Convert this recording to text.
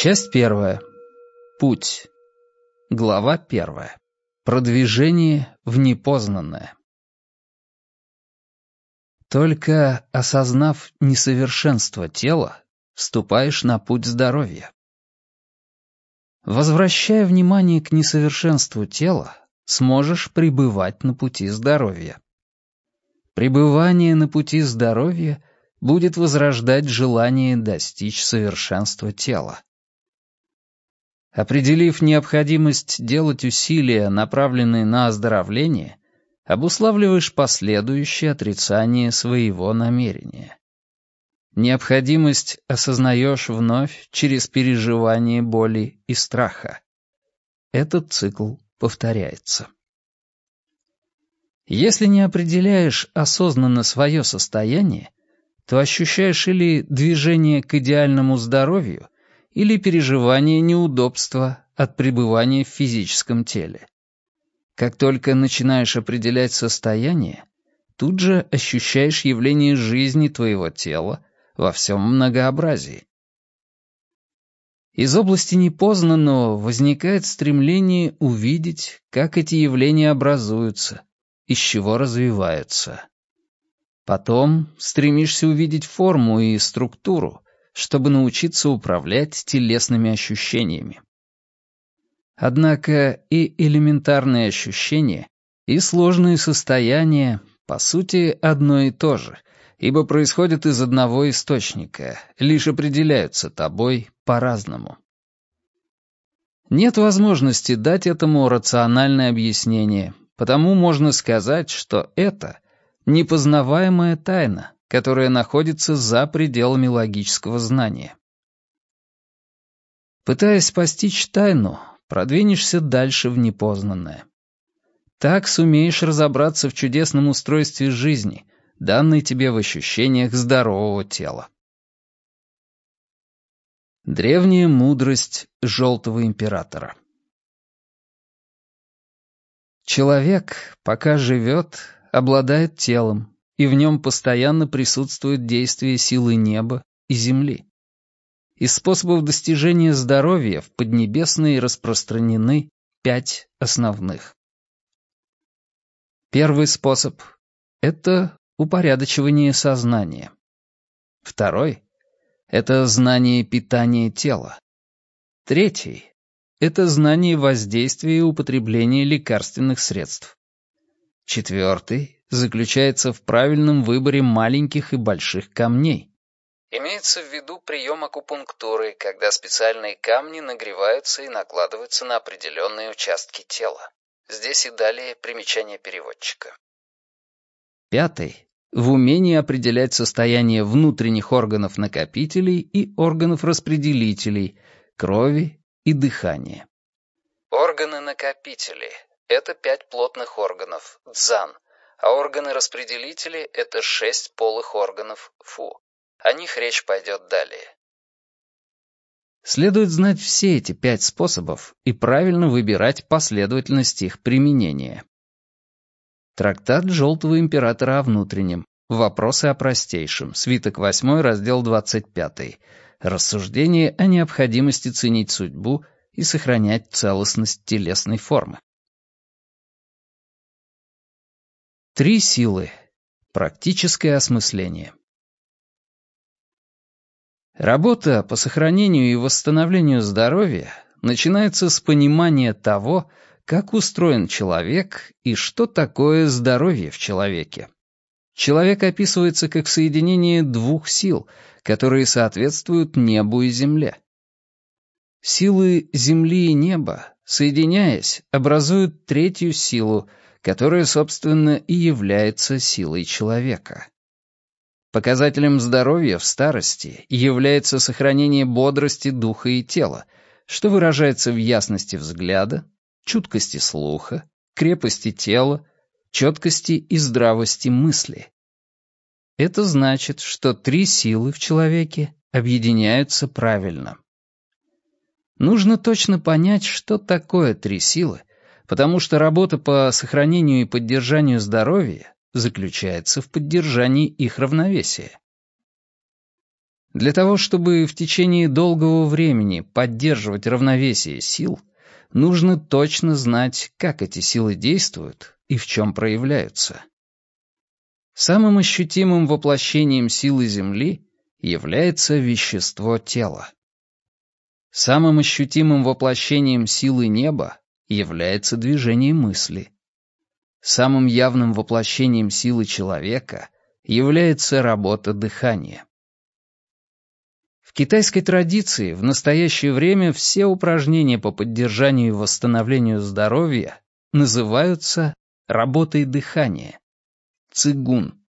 Часть первая. Путь. Глава первая. Продвижение в непознанное. Только осознав несовершенство тела, вступаешь на путь здоровья. Возвращая внимание к несовершенству тела, сможешь пребывать на пути здоровья. Пребывание на пути здоровья будет возрождать желание достичь совершенства тела. Определив необходимость делать усилия, направленные на оздоровление, обуславливаешь последующее отрицание своего намерения. Необходимость осознаешь вновь через переживание боли и страха. Этот цикл повторяется. Если не определяешь осознанно свое состояние, то ощущаешь или движение к идеальному здоровью, или переживание неудобства от пребывания в физическом теле. Как только начинаешь определять состояние, тут же ощущаешь явление жизни твоего тела во всем многообразии. Из области непознанного возникает стремление увидеть, как эти явления образуются, из чего развиваются. Потом стремишься увидеть форму и структуру, чтобы научиться управлять телесными ощущениями. Однако и элементарные ощущения, и сложные состояния, по сути, одно и то же, ибо происходят из одного источника, лишь определяются тобой по-разному. Нет возможности дать этому рациональное объяснение, потому можно сказать, что это — непознаваемая тайна, которая находится за пределами логического знания. Пытаясь постичь тайну, продвинешься дальше в непознанное. Так сумеешь разобраться в чудесном устройстве жизни, данной тебе в ощущениях здорового тела. Древняя мудрость Желтого Императора Человек, пока живет, обладает телом, и в нем постоянно присутствует действие силы неба и земли. Из способов достижения здоровья в Поднебесной распространены пять основных. Первый способ — это упорядочивание сознания. Второй — это знание питания тела. Третий — это знание воздействия и употребления лекарственных средств. Четвертый заключается в правильном выборе маленьких и больших камней. Имеется в виду прием акупунктуры, когда специальные камни нагреваются и накладываются на определенные участки тела. Здесь и далее примечание переводчика. Пятый — в умении определять состояние внутренних органов-накопителей и органов-распределителей, крови и дыхания. Органы-накопители это пять плотных органов, дзан, а органы-распределители — это шесть полых органов, фу. О них речь пойдет далее. Следует знать все эти пять способов и правильно выбирать последовательность их применения. Трактат Желтого Императора о внутреннем. Вопросы о простейшем. Свиток 8, раздел 25. Рассуждение о необходимости ценить судьбу и сохранять целостность телесной формы. Три силы. Практическое осмысление. Работа по сохранению и восстановлению здоровья начинается с понимания того, как устроен человек и что такое здоровье в человеке. Человек описывается как соединение двух сил, которые соответствуют небу и земле. Силы земли и неба, соединяясь, образуют третью силу, которая, собственно, и является силой человека. Показателем здоровья в старости является сохранение бодрости духа и тела, что выражается в ясности взгляда, чуткости слуха, крепости тела, четкости и здравости мысли. Это значит, что три силы в человеке объединяются правильно. Нужно точно понять, что такое три силы, потому что работа по сохранению и поддержанию здоровья заключается в поддержании их равновесия. Для того, чтобы в течение долгого времени поддерживать равновесие сил, нужно точно знать, как эти силы действуют и в чем проявляются. Самым ощутимым воплощением силы Земли является вещество тела. Самым ощутимым воплощением силы неба является движение мысли. Самым явным воплощением силы человека является работа дыхания. В китайской традиции в настоящее время все упражнения по поддержанию и восстановлению здоровья называются работой дыхания, цигун.